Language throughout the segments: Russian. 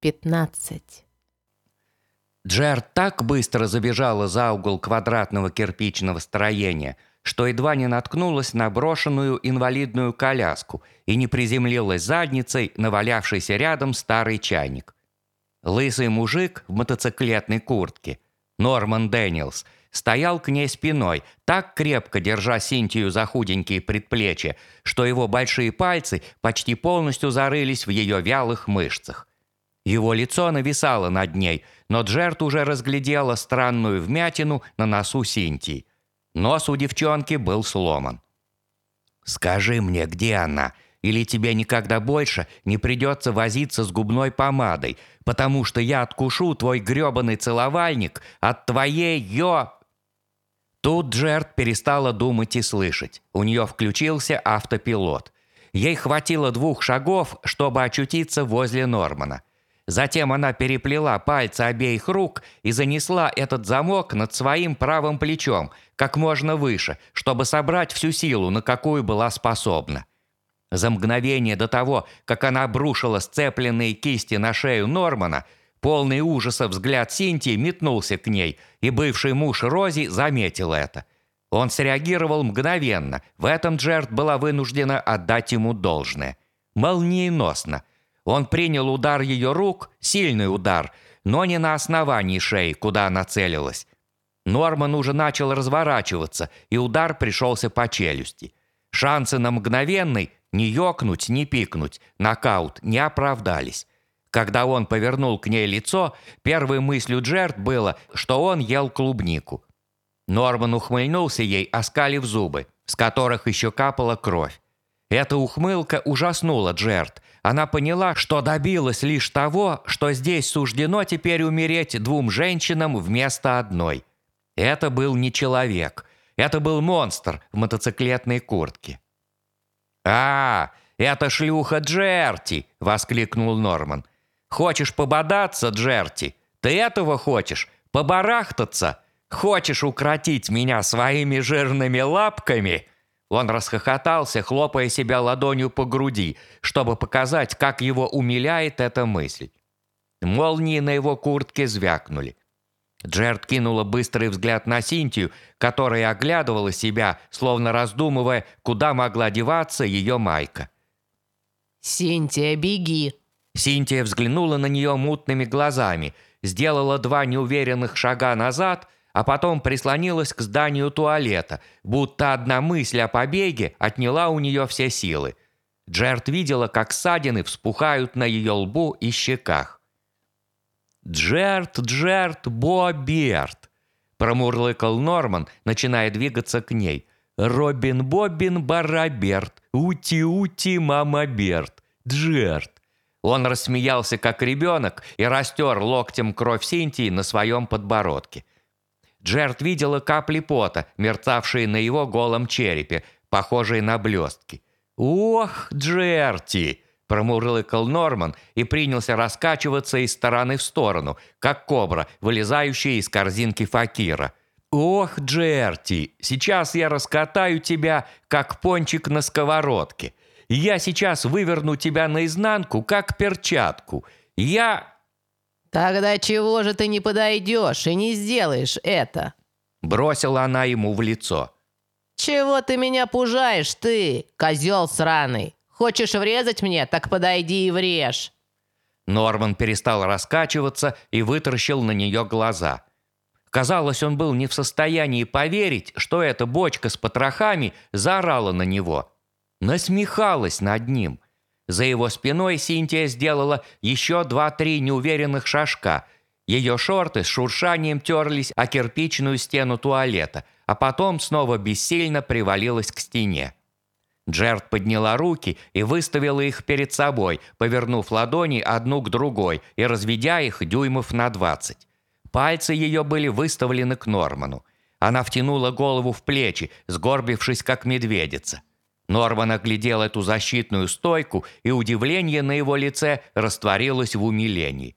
15. Джерд так быстро забежала за угол квадратного кирпичного строения, что едва не наткнулась на брошенную инвалидную коляску и не приземлилась задницей на валявшийся рядом старый чайник. Лысый мужик в мотоциклетной куртке, Норман Дэниелс, стоял к ней спиной, так крепко держа Синтию за худенькие предплечья, что его большие пальцы почти полностью зарылись в ее вялых мышцах. Его лицо нависало над ней, но Джерт уже разглядела странную вмятину на носу Синтии. Нос у девчонки был сломан. «Скажи мне, где она, или тебе никогда больше не придется возиться с губной помадой, потому что я откушу твой грёбаный целовальник от твоей ё...» Тут Джерт перестала думать и слышать. У нее включился автопилот. Ей хватило двух шагов, чтобы очутиться возле Нормана – Затем она переплела пальцы обеих рук и занесла этот замок над своим правым плечом как можно выше, чтобы собрать всю силу, на какую была способна. За мгновение до того, как она обрушила сцепленные кисти на шею Нормана, полный ужаса взгляд Синтии метнулся к ней, и бывший муж Рози заметил это. Он среагировал мгновенно, в этом Джерт была вынуждена отдать ему должное. Молниеносно – он принял удар ее рук, сильный удар, но не на основании шеи, куда она целилась. Норман уже начал разворачиваться, и удар пришелся по челюсти. Шансы на мгновенный ни ёкнуть, ни пикнуть, нокаут не оправдались. Когда он повернул к ней лицо, первой мыслью Джерт было, что он ел клубнику. Норман ухмыльнулся ей, оскалив зубы, с которых еще капала кровь. Эта ухмылка ужаснула Джерт, она поняла, что добилась лишь того, что здесь суждено теперь умереть двум женщинам вместо одной. Это был не человек. Это был монстр в мотоциклетной куртке. «А, это шлюха Джерти!» – воскликнул Норман. «Хочешь пободаться, Джерти? Ты этого хочешь? Побарахтаться? Хочешь укротить меня своими жирными лапками?» Он расхохотался, хлопая себя ладонью по груди, чтобы показать, как его умиляет эта мысль. Молнии на его куртке звякнули. Джерд кинула быстрый взгляд на Синтию, которая оглядывала себя, словно раздумывая, куда могла деваться ее майка. «Синтия, беги!» Синтия взглянула на нее мутными глазами, сделала два неуверенных шага назад – а потом прислонилась к зданию туалета, будто одна мысль о побеге отняла у нее все силы. Джерт видела, как ссадины вспухают на ее лбу и щеках. «Джерт, Джерт, Боберт!» промурлыкал Норман, начиная двигаться к ней. «Робин Бобин Бараберт, Ути-Ути Мама Берт, Джерт!» Он рассмеялся, как ребенок, и растер локтем кровь Синтии на своем подбородке. Джерт видела капли пота, мерцавшие на его голом черепе, похожие на блестки. «Ох, Джерти!» – промурлыкал Норман и принялся раскачиваться из стороны в сторону, как кобра, вылезающая из корзинки факира. «Ох, Джерти, сейчас я раскатаю тебя, как пончик на сковородке. Я сейчас выверну тебя наизнанку, как перчатку. Я...» «Тогда чего же ты не подойдешь и не сделаешь это?» Бросила она ему в лицо. «Чего ты меня пужаешь, ты, козел сраный? Хочешь врезать мне, так подойди и врежь!» Норман перестал раскачиваться и вытаращил на нее глаза. Казалось, он был не в состоянии поверить, что эта бочка с потрохами заорала на него. Насмехалась над ним – за его спиной Синтия сделала еще два-три неуверенных шажка. Ее шорты с шуршанием терлись о кирпичную стену туалета, а потом снова бессильно привалилась к стене. Джерд подняла руки и выставила их перед собой, повернув ладони одну к другой и разведя их дюймов на двадцать. Пальцы ее были выставлены к Норману. Она втянула голову в плечи, сгорбившись как медведица. Норман оглядел эту защитную стойку, и удивление на его лице растворилось в умилении.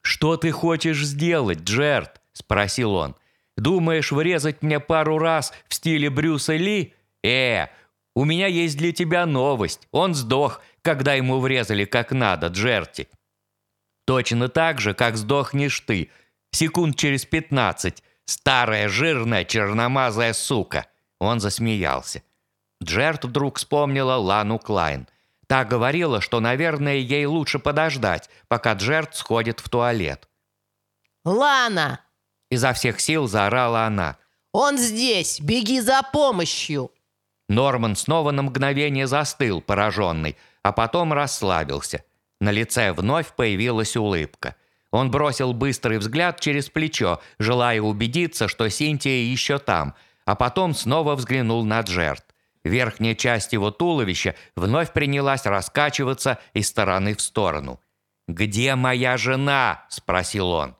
«Что ты хочешь сделать, Джерт?» – спросил он. «Думаешь врезать мне пару раз в стиле Брюса Ли? Э, у меня есть для тебя новость. Он сдох, когда ему врезали как надо, Джерти». Точно так же, как сдохнешь ты. Секунд через пятнадцать. Старая, жирная, черномазая сука. Он засмеялся. Джерт вдруг вспомнила Лану Клайн. Та говорила, что, наверное, ей лучше подождать, пока Джерт сходит в туалет. «Лана!» Изо всех сил заорала она. «Он здесь! Беги за помощью!» Норман снова на мгновение застыл, пораженный, а потом расслабился. На лице вновь появилась улыбка. Он бросил быстрый взгляд через плечо, желая убедиться, что Синтия еще там, а потом снова взглянул на Джерт. Верхняя часть его туловища вновь принялась раскачиваться из стороны в сторону. «Где моя жена?» – спросил он.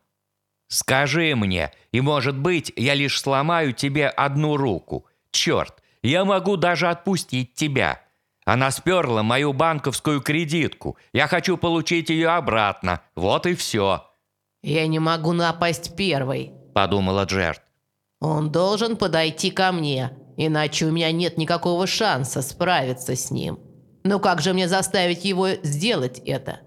«Скажи мне, и, может быть, я лишь сломаю тебе одну руку. Черт, я могу даже отпустить тебя. Она сперла мою банковскую кредитку. Я хочу получить ее обратно. Вот и все». «Я не могу напасть первой», – подумала Джерт. «Он должен подойти ко мне, иначе у меня нет никакого шанса справиться с ним. Но как же мне заставить его сделать это?»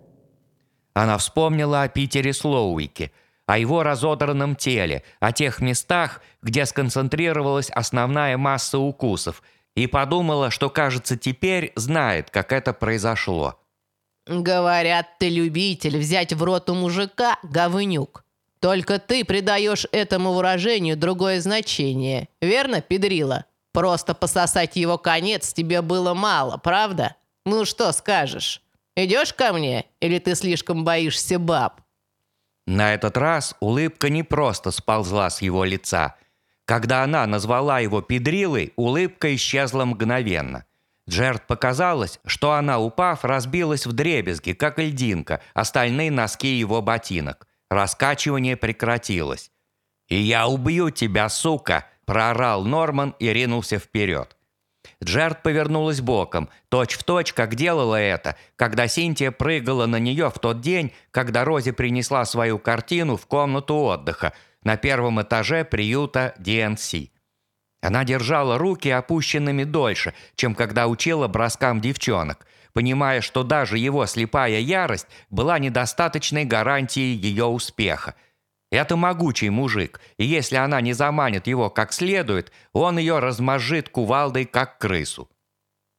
Она вспомнила о Питере Слоуике, о его разодранном теле, о тех местах, где сконцентрировалась основная масса укусов, и подумала, что, кажется, теперь знает, как это произошло. «Говорят, ты любитель взять в рот у мужика, говнюк. Только ты придаешь этому выражению другое значение, верно, педрила? Просто пососать его конец тебе было мало, правда? Ну что скажешь? Идешь ко мне, или ты слишком боишься баб?» На этот раз улыбка не просто сползла с его лица. Когда она назвала его педрилой, улыбка исчезла мгновенно. Джерд показалось, что она, упав, разбилась в дребезги, как льдинка, остальные носки его ботинок. Раскачивание прекратилось. «И я убью тебя, сука!» – проорал Норман и ринулся вперед. Джерд повернулась боком, точь-в-точь, как делала это, когда Синтия прыгала на нее в тот день, когда Рози принесла свою картину в комнату отдыха на первом этаже приюта DNC. Она держала руки опущенными дольше, чем когда учила броскам девчонок, понимая, что даже его слепая ярость была недостаточной гарантией ее успеха – это могучий мужик, и если она не заманит его как следует, он ее размажит кувалдой, как крысу.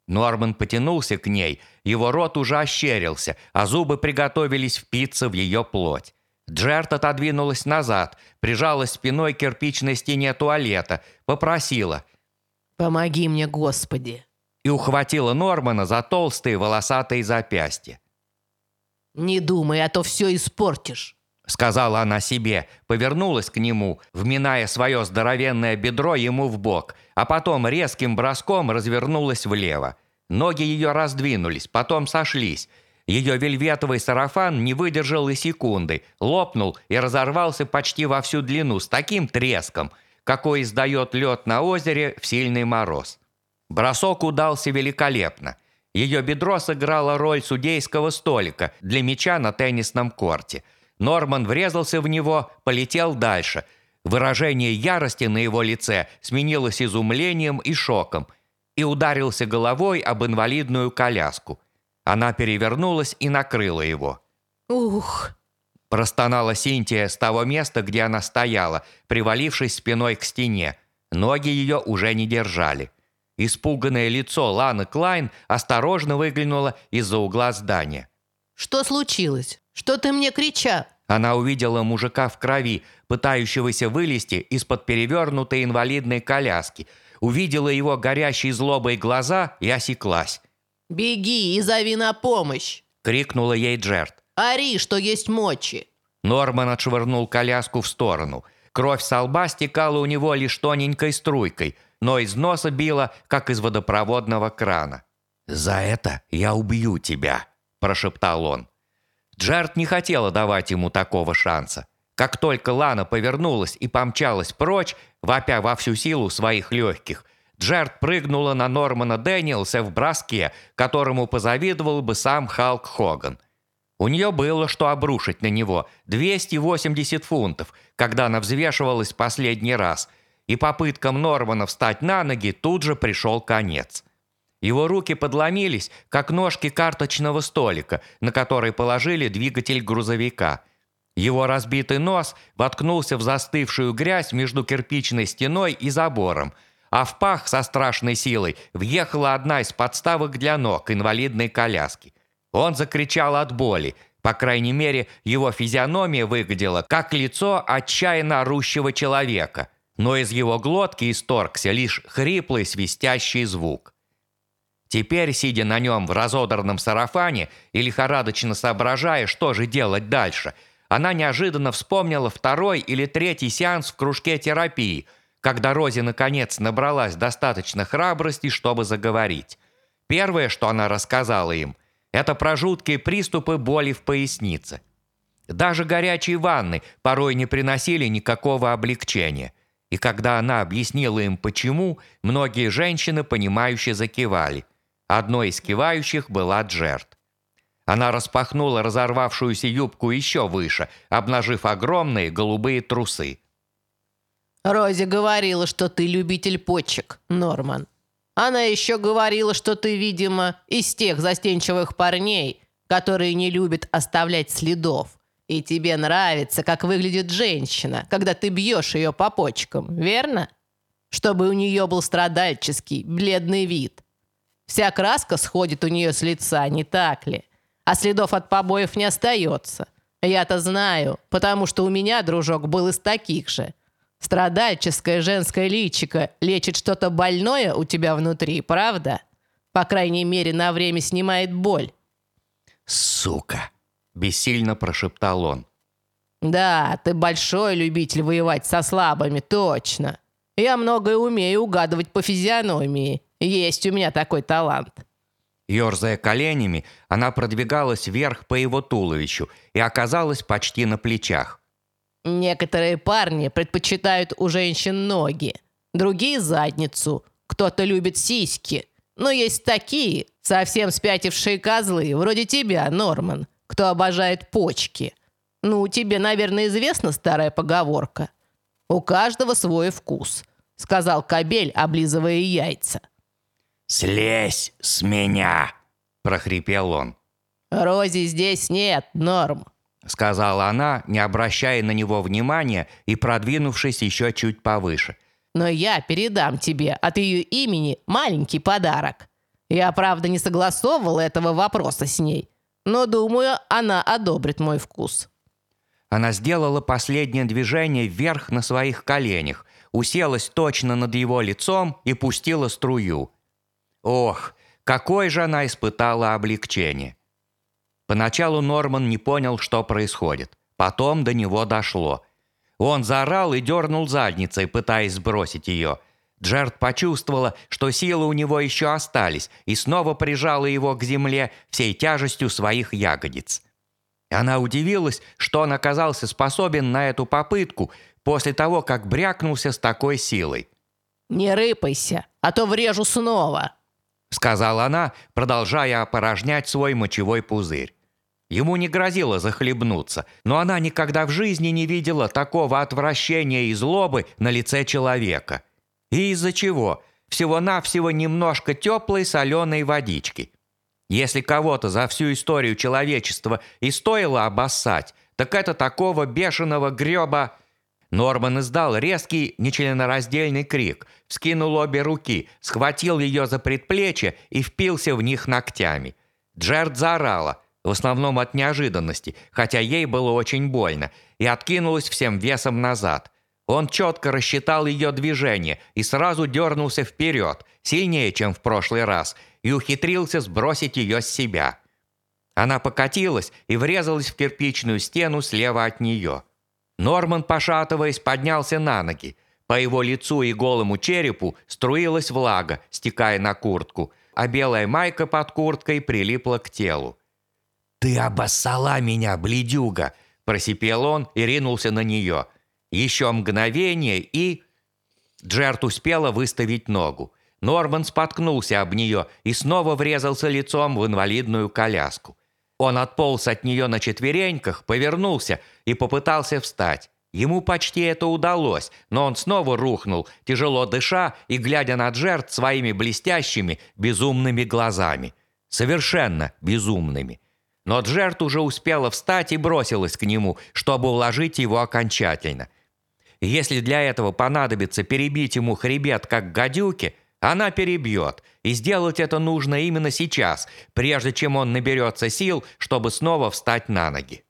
Норман потянулся к ней, его рот уже ощерился, а зубы приготовились впиться в ее плоть. Джерт отодвинулась назад, прижалась спиной к кирпичной стене туалета, попросила «Помоги мне, Господи!» и ухватила Нормана за толстые волосатые запястья. «Не думай, а то все испортишь!» Сказала она себе, повернулась к нему, вминая свое здоровенное бедро ему в бок, а потом резким броском развернулась влево. Ноги ее раздвинулись, потом сошлись. Ее вельветовый сарафан не выдержал и секунды, лопнул и разорвался почти во всю длину с таким треском, какой издает лед на озере в сильный мороз. Бросок удался великолепно. Ее бедро сыграло роль судейского столика для мяча на теннисном корте – Норман врезался в него, полетел дальше. Выражение ярости на его лице сменилось изумлением и шоком и ударился головой об инвалидную коляску. Она перевернулась и накрыла его. «Ух!» Простонала Синтия с того места, где она стояла, привалившись спиной к стене. Ноги ее уже не держали. Испуганное лицо Ланы Клайн осторожно выглянуло из-за угла здания. «Что случилось?» Что ты мне кричал?» Она увидела мужика в крови, пытающегося вылезти из-под перевернутой инвалидной коляски. Увидела его горящие злобой глаза и осеклась. «Беги и зови на помощь!» — крикнула ей Джерт. «Ори, что есть мочи!» Норман отшвырнул коляску в сторону. Кровь со лба стекала у него лишь тоненькой струйкой, но из носа била, как из водопроводного крана. «За это я убью тебя!» – прошептал он. Джард не хотела давать ему такого шанса. Как только Лана повернулась и помчалась прочь, вопя во всю силу своих легких, Джард прыгнула на Нормана Дэниелса в броске, которому позавидовал бы сам Халк Хоган. У нее было что обрушить на него – 280 фунтов, когда она взвешивалась последний раз, и попыткам Нормана встать на ноги тут же пришел конец. Его руки подломились, как ножки карточного столика, на который положили двигатель грузовика. Его разбитый нос воткнулся в застывшую грязь между кирпичной стеной и забором, а в пах со страшной силой въехала одна из подставок для ног инвалидной коляски. Он закричал от боли. По крайней мере, его физиономия выглядела как лицо отчаянно орущего человека, но из его глотки исторгся лишь хриплый свистящий звук. Теперь, сидя на нем в разодранном сарафане и лихорадочно соображая, что же делать дальше, она неожиданно вспомнила второй или третий сеанс в кружке терапии, когда Рози наконец набралась достаточно храбрости, чтобы заговорить. Первое, что она рассказала им, это про жуткие приступы боли в пояснице. Даже горячие ванны порой не приносили никакого облегчения. И когда она объяснила им почему, многие женщины, понимающе закивали. Одной из кивающих была Джерт. Она распахнула разорвавшуюся юбку еще выше, обнажив огромные голубые трусы. «Рози говорила, что ты любитель почек, Норман. Она еще говорила, что ты, видимо, из тех застенчивых парней, которые не любят оставлять следов. И тебе нравится, как выглядит женщина, когда ты бьешь ее по почкам, верно? Чтобы у нее был страдальческий, бледный вид. Вся краска сходит у нее с лица, не так ли? А следов от побоев не остается. Я-то знаю, потому что у меня, дружок, был из таких же. Страдальческое женское личико лечит что-то больное у тебя внутри, правда? По крайней мере, на время снимает боль. «Сука!» – бессильно прошептал он. «Да, ты большой любитель воевать со слабыми, точно. Я многое умею угадывать по физиономии. Есть у меня такой талант». Ёрзая коленями, она продвигалась вверх по его туловищу и оказалась почти на плечах. Некоторые парни предпочитают у женщин ноги, другие – задницу, кто-то любит сиськи. Но есть такие, совсем спятившие козлы, вроде тебя, Норман, кто обожает почки. Ну, тебе, наверное, известна старая поговорка. «У каждого свой вкус», – сказал кобель, облизывая яйца. «Слезь с меня!» – прохрипел он. «Рози здесь нет, Норм», – сказала она, не обращая на него внимания и продвинувшись еще чуть повыше. «Но я передам тебе от ее имени маленький подарок. Я, правда, не согласовывал этого вопроса с ней, но, думаю, она одобрит мой вкус». Она сделала последнее движение вверх на своих коленях, уселась точно над его лицом и пустила струю – Ох, какое же она испытала облегчение. Поначалу Норман не понял, что происходит. Потом до него дошло. Он заорал и дернул задницей, пытаясь сбросить ее. Джерд почувствовала, что силы у него еще остались, и снова прижала его к земле всей тяжестью своих ягодиц. Она удивилась, что он оказался способен на эту попытку после того, как брякнулся с такой силой. «Не рыпайся, а то врежу снова», сказала она, продолжая опорожнять свой мочевой пузырь. Ему не грозило захлебнуться, но она никогда в жизни не видела такого отвращения и злобы на лице человека. И из-за чего? Всего-навсего немножко теплой соленой водички. Если кого-то за всю историю человечества и стоило обоссать, так это такого бешеного греба Норман издал резкий, нечленораздельный крик, вскинул обе руки, схватил ее за предплечье и впился в них ногтями. Джерд заорала, в основном от неожиданности, хотя ей было очень больно, и откинулась всем весом назад. Он четко рассчитал ее движение и сразу дернулся вперед, сильнее, чем в прошлый раз, и ухитрился сбросить ее с себя. Она покатилась и врезалась в кирпичную стену слева от нее. Норман, пошатываясь, поднялся на ноги. По его лицу и голому черепу струилась влага, стекая на куртку, а белая майка под курткой прилипла к телу. «Ты обоссала меня, бледюга!» – просипел он и ринулся на нее. Еще мгновение и... Джерт успела выставить ногу. Норман споткнулся об нее и снова врезался лицом в инвалидную коляску. Он отполз от нее на четвереньках, повернулся и попытался встать. Ему почти это удалось, но он снова рухнул, тяжело дыша и глядя на Джерт своими блестящими, безумными глазами. Совершенно безумными. Но Джерт уже успела встать и бросилась к нему, чтобы уложить его окончательно. Если для этого понадобится перебить ему хребет, как гадюки, она перебьет, и сделать это нужно именно сейчас, прежде чем он наберется сил, чтобы снова встать на ноги.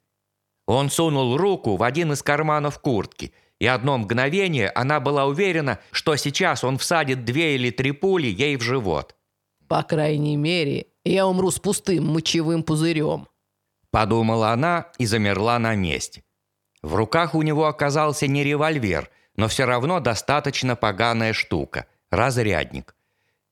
Он сунул руку в один из карманов куртки, и одно мгновение она была уверена, что сейчас он всадит две или три пули ей в живот. «По крайней мере, я умру с пустым мочевым пузырем», подумала она и замерла на месте. В руках у него оказался не револьвер, но все равно достаточно поганая штука – разрядник.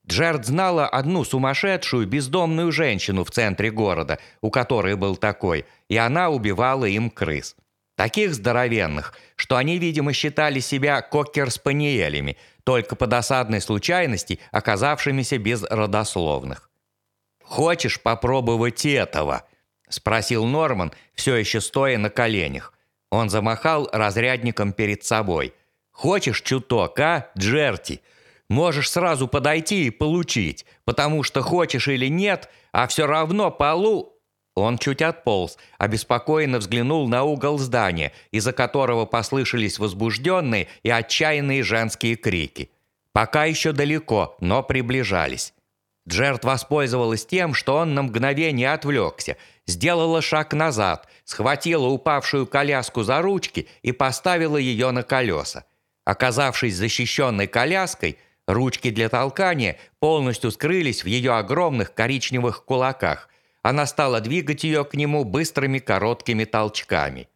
Джерд знала одну сумасшедшую бездомную женщину в центре города, у которой был такой, и она убивала им крыс. Таких здоровенных, что они, видимо, считали себя кокер-спаниелями, только по досадной случайности оказавшимися без родословных. «Хочешь попробовать этого?» – спросил Норман, все еще стоя на коленях. Он замахал разрядником перед собой. «Хочешь чуток, а, Джерти? Можешь сразу подойти и получить, потому что хочешь или нет, а все равно полу...» Он чуть отполз, обеспокоенно взглянул на угол здания, из-за которого послышались возбужденные и отчаянные женские крики. Пока еще далеко, но приближались. Джерт воспользовалась тем, что он на мгновение отвлекся, сделала шаг назад, схватила упавшую коляску за ручки и поставила ее на колеса. Оказавшись защищенной коляской, ручки для толкания полностью скрылись в ее огромных коричневых кулаках. Она стала двигать ее к нему быстрыми короткими толчками.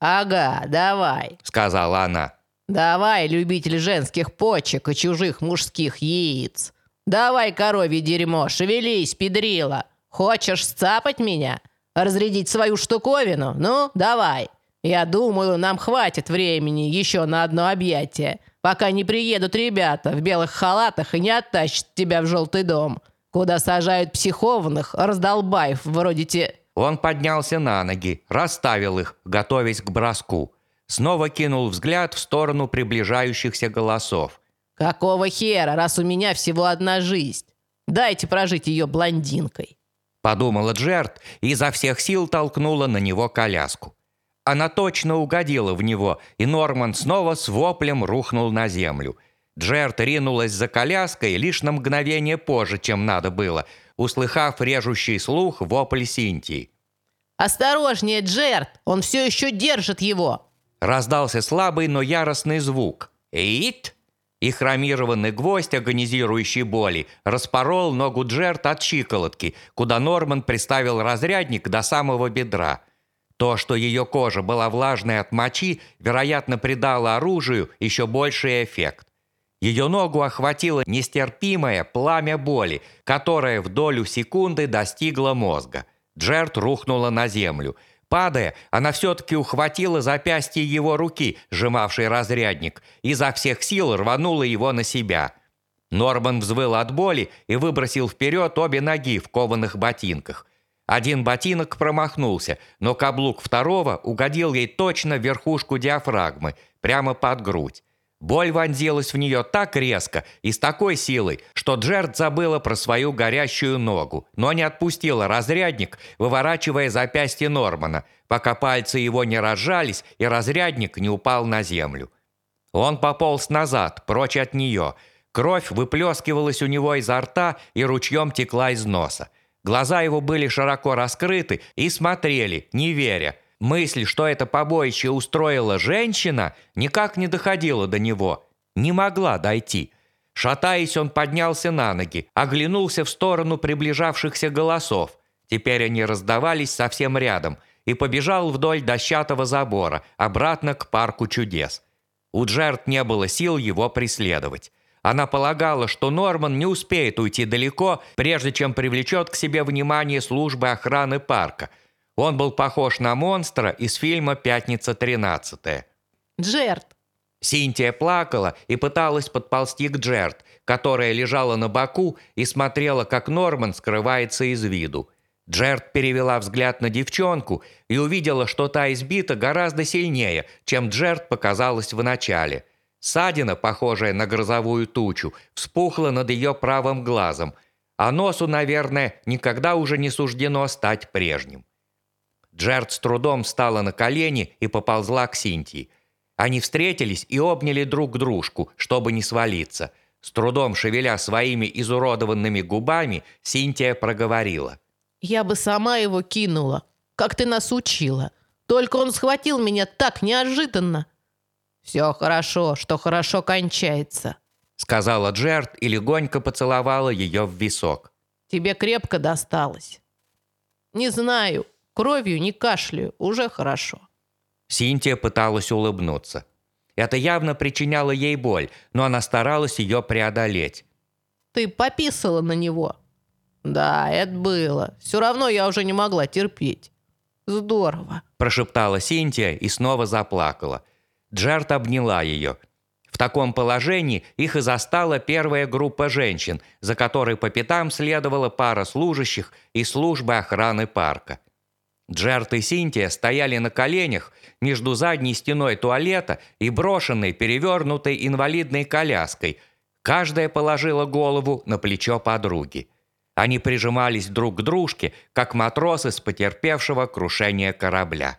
«Ага, давай», — сказала она. «Давай, любитель женских почек и чужих мужских яиц». «Давай, коровье дерьмо, шевелись, педрила! Хочешь сцапать меня? Разрядить свою штуковину? Ну, давай! Я думаю, нам хватит времени еще на одно объятие, пока не приедут ребята в белых халатах и не оттащат тебя в желтый дом, куда сажают психованных раздолбаев вроде те...» Он поднялся на ноги, расставил их, готовясь к броску. Снова кинул взгляд в сторону приближающихся голосов – «Какого хера, раз у меня всего одна жизнь? Дайте прожить ее блондинкой!» Подумала Джерт и изо всех сил толкнула на него коляску. Она точно угодила в него, и Норман снова с воплем рухнул на землю. Джерт ринулась за коляской лишь на мгновение позже, чем надо было, услыхав режущий слух вопль Синтии. «Осторожнее, Джерт! Он все еще держит его!» Раздался слабый, но яростный звук. «Ит!» и хромированный гвоздь агонизирующей боли распорол ногу Джерт от щиколотки, куда Норман приставил разрядник до самого бедра. То, что ее кожа была влажной от мочи, вероятно, придало оружию еще больший эффект. Ее ногу охватило нестерпимое пламя боли, которое в долю секунды достигло мозга. Джерт рухнула на землю – Падая, она все-таки ухватила запястье его руки, сжимавшей разрядник, и изо всех сил рванула его на себя. Норман взвыл от боли и выбросил вперед обе ноги в кованых ботинках. Один ботинок промахнулся, но каблук второго угодил ей точно в верхушку диафрагмы, прямо под грудь. Боль вонзилась в нее так резко и с такой силой, что Джерд забыла про свою горящую ногу, но не отпустила разрядник, выворачивая запястье Нормана, пока пальцы его не разжались и разрядник не упал на землю. Он пополз назад, прочь от нее. Кровь выплескивалась у него изо рта и ручьем текла из носа. Глаза его были широко раскрыты и смотрели, не веря – Мысль, что это побоище устроила женщина, никак не доходила до него. Не могла дойти. Шатаясь, он поднялся на ноги, оглянулся в сторону приближавшихся голосов. Теперь они раздавались совсем рядом и побежал вдоль дощатого забора, обратно к парку чудес. У Джерт не было сил его преследовать. Она полагала, что Норман не успеет уйти далеко, прежде чем привлечет к себе внимание службы охраны парка – он был похож на монстра из фильма «Пятница 13». «Джерт!» Синтия плакала и пыталась подползти к Джерт, которая лежала на боку и смотрела, как Норман скрывается из виду. Джерт перевела взгляд на девчонку и увидела, что та избита гораздо сильнее, чем Джерт показалось вначале. Садина, похожая на грозовую тучу, вспухла над ее правым глазом, а носу, наверное, никогда уже не суждено стать прежним. Джерт с трудом встала на колени и поползла к Синтии. Они встретились и обняли друг дружку, чтобы не свалиться. С трудом шевеля своими изуродованными губами, Синтия проговорила – я бы сама его кинула, как ты нас учила. Только он схватил меня так неожиданно. Все хорошо, что хорошо кончается, сказала Джерт и легонько поцеловала ее в висок. Тебе крепко досталось. Не знаю, кровью не кашляю, уже хорошо. Синтия пыталась улыбнуться. Это явно причиняло ей боль, но она старалась ее преодолеть. Ты пописала на него, «Да, это было. Все равно я уже не могла терпеть. Здорово», – прошептала Синтия и снова заплакала. Джерт обняла ее. В таком положении их и застала первая группа женщин, за которой по пятам следовала пара служащих и службы охраны парка. Джерт и Синтия стояли на коленях между задней стеной туалета и брошенной, перевернутой инвалидной коляской. Каждая положила голову на плечо подруги. Они прижимались друг к дружке, как матросы с потерпевшего крушение корабля.